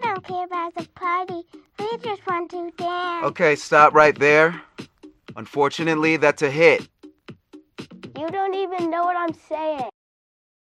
don't care about the party. We just want to dance. Okay, stop right there. Unfortunately, that's a hit. You don't even know what I'm saying.